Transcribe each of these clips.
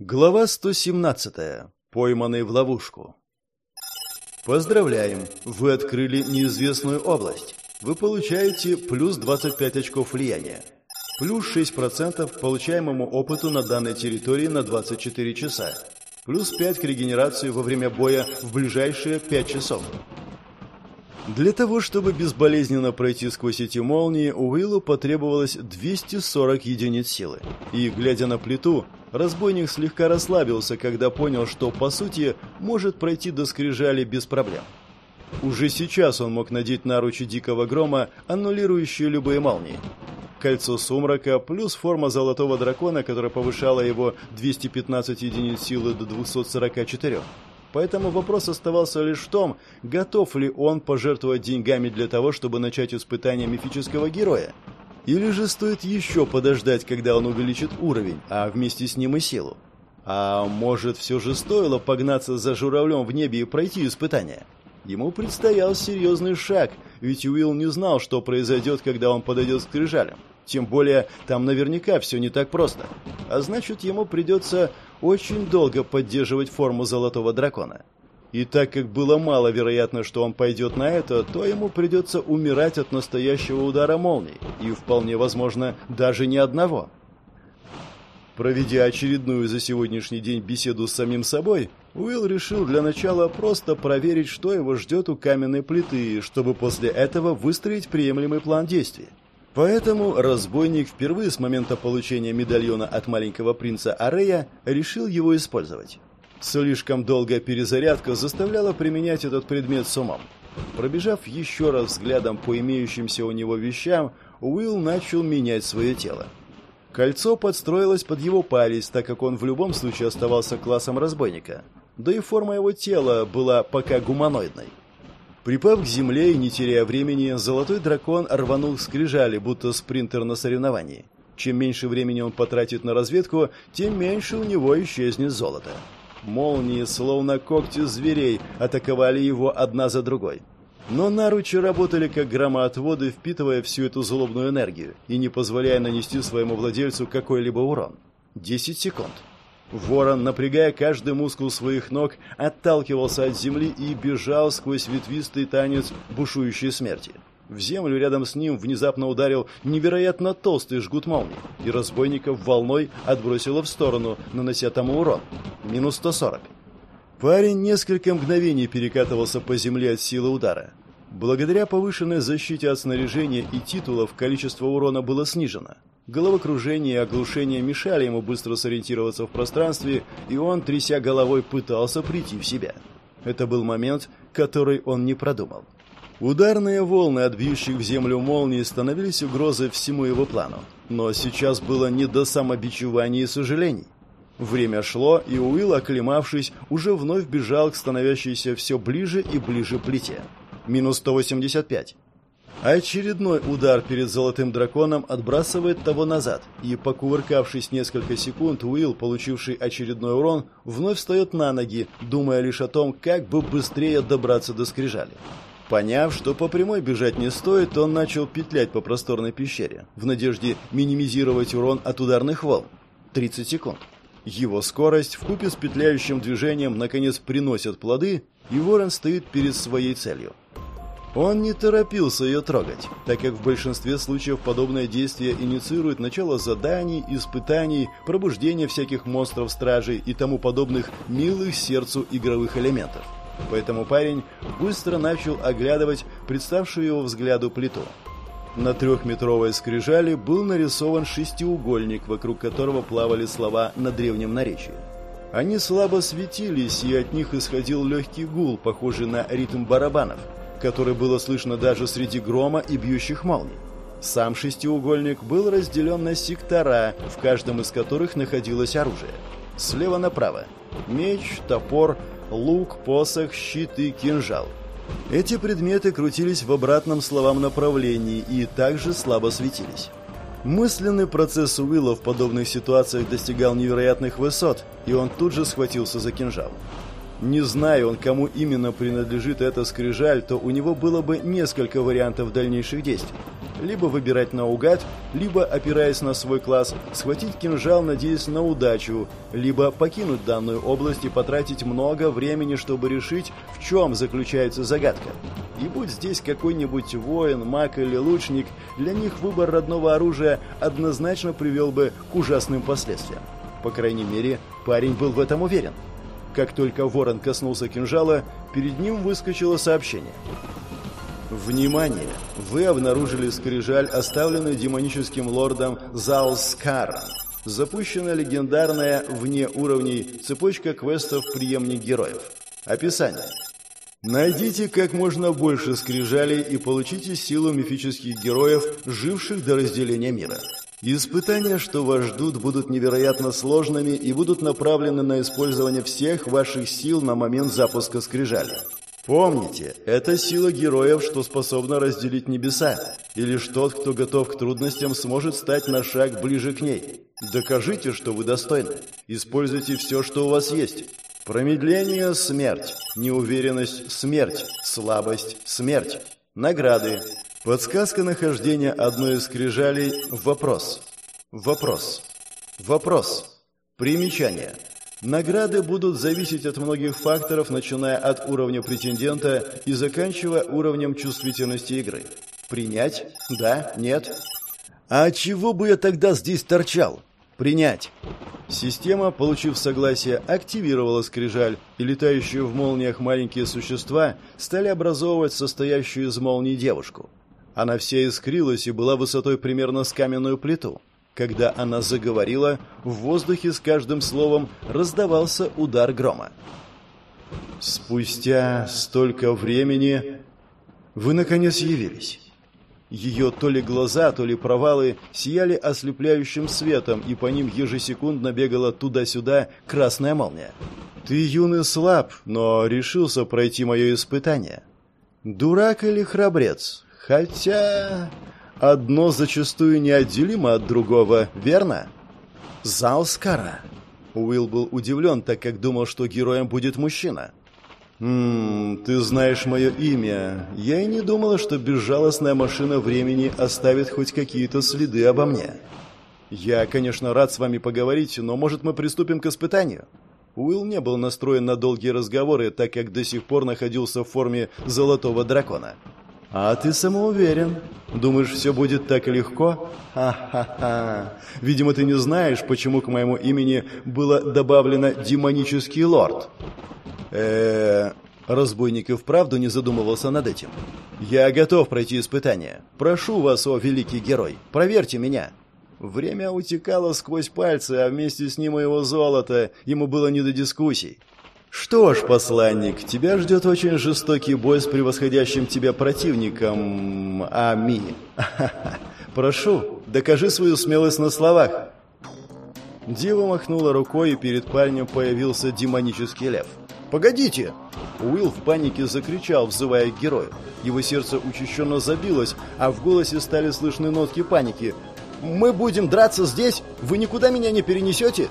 Глава 117. Пойманный в ловушку. Поздравляем! Вы открыли неизвестную область. Вы получаете плюс 25 очков влияния. Плюс 6% к получаемому опыту на данной территории на 24 часа. Плюс 5 к регенерации во время боя в ближайшие 5 часов. Для того, чтобы безболезненно пройти сквозь эти молнии, Уиллу потребовалось 240 единиц силы. И, глядя на плиту, разбойник слегка расслабился, когда понял, что, по сути, может пройти до скрижали без проблем. Уже сейчас он мог надеть наручи Дикого Грома, аннулирующие любые молнии. Кольцо Сумрака плюс форма Золотого Дракона, которая повышала его 215 единиц силы до 244. Поэтому вопрос оставался лишь в том, готов ли он пожертвовать деньгами для того, чтобы начать испытание мифического героя. Или же стоит еще подождать, когда он увеличит уровень, а вместе с ним и силу. А может, все же стоило погнаться за журавлем в небе и пройти испытание? Ему предстоял серьезный шаг, ведь Уилл не знал, что произойдет, когда он подойдет к скрижалям. Тем более, там наверняка все не так просто. А значит, ему придется очень долго поддерживать форму Золотого Дракона. И так как было маловероятно, что он пойдет на это, то ему придется умирать от настоящего удара молний. И вполне возможно, даже не одного. Проведя очередную за сегодняшний день беседу с самим собой, Уилл решил для начала просто проверить, что его ждет у каменной плиты, чтобы после этого выстроить приемлемый план действий. Поэтому разбойник впервые с момента получения медальона от маленького принца Арея решил его использовать. Слишком долгая перезарядка заставляла применять этот предмет с умом. Пробежав еще раз взглядом по имеющимся у него вещам, Уилл начал менять свое тело. Кольцо подстроилось под его палец, так как он в любом случае оставался классом разбойника. Да и форма его тела была пока гуманоидной. Припав к земле и не теряя времени, золотой дракон рванул к скрижали, будто спринтер на соревновании. Чем меньше времени он потратит на разведку, тем меньше у него исчезнет золото. Молнии, словно когти зверей, атаковали его одна за другой. Но наручи работали как громоотводы, впитывая всю эту злобную энергию и не позволяя нанести своему владельцу какой-либо урон. Десять секунд. Ворон, напрягая каждый мускул своих ног, отталкивался от земли и бежал сквозь ветвистый танец бушующей смерти. В землю рядом с ним внезапно ударил невероятно толстый жгут молнии, и разбойников волной отбросило в сторону, нанося тому урон. Минус 140. Парень несколько мгновений перекатывался по земле от силы удара. Благодаря повышенной защите от снаряжения и титулов количество урона было снижено. Головокружение и оглушение мешали ему быстро сориентироваться в пространстве, и он, тряся головой, пытался прийти в себя. Это был момент, который он не продумал. Ударные волны от бьющих в землю молний становились угрозой всему его плану. Но сейчас было не до самобичевания и сожалений. Время шло, и Уилл, оклемавшись, уже вновь бежал к становящейся все ближе и ближе плите. Минус 185. Очередной удар перед золотым драконом отбрасывает того назад, и, покувыркавшись несколько секунд, Уилл, получивший очередной урон, вновь встает на ноги, думая лишь о том, как бы быстрее добраться до скрижали. Поняв, что по прямой бежать не стоит, он начал петлять по просторной пещере, в надежде минимизировать урон от ударных волн. 30 секунд. Его скорость вкупе с петляющим движением наконец приносят плоды, и ворон стоит перед своей целью – он не торопился ее трогать, так как в большинстве случаев подобное действие инициирует начало заданий, испытаний, пробуждение всяких монстров-стражей и тому подобных милых сердцу игровых элементов. Поэтому парень быстро начал оглядывать представшую его взгляду плиту. На трехметровой скрижали был нарисован шестиугольник, вокруг которого плавали слова на древнем наречии. Они слабо светились, и от них исходил легкий гул, похожий на ритм барабанов – который было слышно даже среди грома и бьющих молний. Сам шестиугольник был разделен на сектора, в каждом из которых находилось оружие. Слева направо – меч, топор, лук, посох, щит и кинжал. Эти предметы крутились в обратном словам направлении и также слабо светились. Мысленный процесс Уилла в подобных ситуациях достигал невероятных высот, и он тут же схватился за кинжал. Не зная он, кому именно принадлежит эта скрижаль, то у него было бы несколько вариантов дальнейших действий. Либо выбирать наугад, либо, опираясь на свой класс, схватить кинжал, надеясь на удачу, либо покинуть данную область и потратить много времени, чтобы решить, в чем заключается загадка. И будь здесь какой-нибудь воин, маг или лучник, для них выбор родного оружия однозначно привел бы к ужасным последствиям. По крайней мере, парень был в этом уверен. Как только ворон коснулся кинжала, перед ним выскочило сообщение. Внимание! Вы обнаружили скрижаль, оставленную демоническим лордом Заускаром. Запущена легендарная, вне уровней, цепочка квестов «Приемник героев». Описание. Найдите как можно больше скрижалей и получите силу мифических героев, живших до разделения мира. Испытания, что вас ждут, будут невероятно сложными и будут направлены на использование всех ваших сил на момент запуска скрижали. Помните, это сила героев, что способна разделить небеса, и лишь тот, кто готов к трудностям, сможет стать на шаг ближе к ней. Докажите, что вы достойны. Используйте все, что у вас есть. Промедление – смерть. Неуверенность – смерть. Слабость – смерть. Награды Подсказка нахождения одной из скрижалей – вопрос. Вопрос. Вопрос. Примечание. Награды будут зависеть от многих факторов, начиная от уровня претендента и заканчивая уровнем чувствительности игры. Принять? Да? Нет? А чего бы я тогда здесь торчал? Принять. Система, получив согласие, активировала скрижаль, и летающие в молниях маленькие существа стали образовывать состоящую из молний девушку. Она вся искрилась и была высотой примерно с каменную плиту. Когда она заговорила, в воздухе с каждым словом раздавался удар грома. «Спустя столько времени вы, наконец, явились». Ее то ли глаза, то ли провалы сияли ослепляющим светом, и по ним ежесекундно бегала туда-сюда красная молния. «Ты юный слаб, но решился пройти мое испытание. Дурак или храбрец? Хотя одно зачастую неотделимо от другого, верно? Залскара. Уилл был удивлен, так как думал, что героем будет мужчина. «Ммм, ты знаешь мое имя. Я и не думала, что безжалостная машина времени оставит хоть какие-то следы обо мне. Я, конечно, рад с вами поговорить, но, может, мы приступим к испытанию?» Уилл не был настроен на долгие разговоры, так как до сих пор находился в форме золотого дракона. «А ты самоуверен. Думаешь, все будет так легко? Ха-ха-ха. Видимо, ты не знаешь, почему к моему имени было добавлено «демонический лорд». э Разбойник и вправду не задумывался над этим. «Я готов пройти испытание. Прошу вас, о великий герой, проверьте меня». Время утекало сквозь пальцы, а вместе с ним и его золото. Ему было не до дискуссий. «Что ж, посланник, тебя ждет очень жестокий бой с превосходящим тебя противником, Ами. Прошу, докажи свою смелость на словах». Дева махнула рукой, и перед парнем появился демонический лев. «Погодите!» Уилл в панике закричал, взывая к герою. Его сердце учащенно забилось, а в голосе стали слышны нотки паники. «Мы будем драться здесь? Вы никуда меня не перенесете?»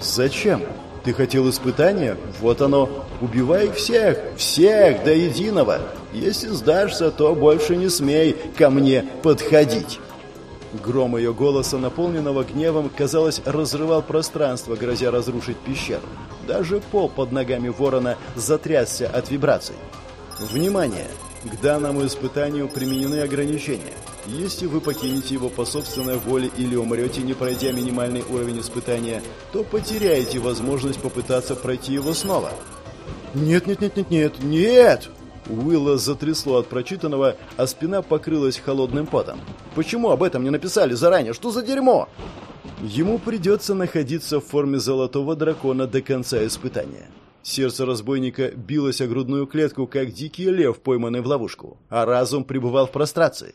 «Зачем?» Ты хотел испытания? Вот оно. Убивай всех, всех до единого. Если сдашься, то больше не смей ко мне подходить. Гром ее голоса, наполненного гневом, казалось, разрывал пространство, грозя разрушить пещеру. Даже пол под ногами ворона затрясся от вибраций. Внимание! К данному испытанию применены ограничения. Если вы покинете его по собственной воле или умрете, не пройдя минимальный уровень испытания, то потеряете возможность попытаться пройти его снова. Нет, нет, нет, нет, нет, нет! Уилла затрясло от прочитанного, а спина покрылась холодным потом. Почему об этом не написали заранее? Что за дерьмо? Ему придется находиться в форме золотого дракона до конца испытания. Сердце разбойника билось о грудную клетку, как дикий лев, пойманный в ловушку, а разум пребывал в прострации.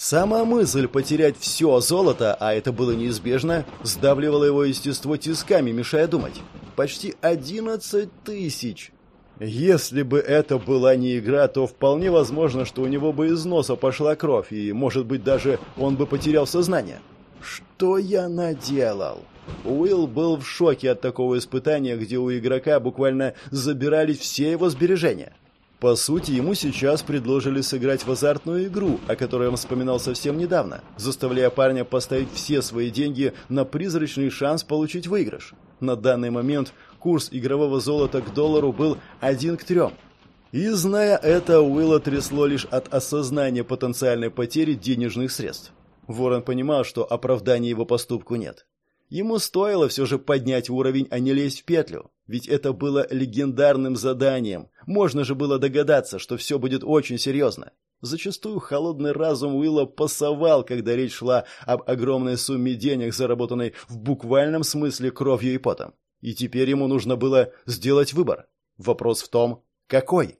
Сама мысль потерять все золото, а это было неизбежно, сдавливала его естество тисками, мешая думать. Почти одиннадцать тысяч! Если бы это была не игра, то вполне возможно, что у него бы из носа пошла кровь, и, может быть, даже он бы потерял сознание. Что я наделал? Уилл был в шоке от такого испытания, где у игрока буквально забирались все его сбережения. По сути, ему сейчас предложили сыграть в азартную игру, о которой он вспоминал совсем недавно, заставляя парня поставить все свои деньги на призрачный шанс получить выигрыш. На данный момент курс игрового золота к доллару был один к трем. И зная это, Уилла трясло лишь от осознания потенциальной потери денежных средств. Ворон понимал, что оправдания его поступку нет. Ему стоило все же поднять уровень, а не лезть в петлю. Ведь это было легендарным заданием. Можно же было догадаться, что все будет очень серьезно. Зачастую холодный разум Уилла пасовал, когда речь шла об огромной сумме денег, заработанной в буквальном смысле кровью и потом. И теперь ему нужно было сделать выбор. Вопрос в том, какой?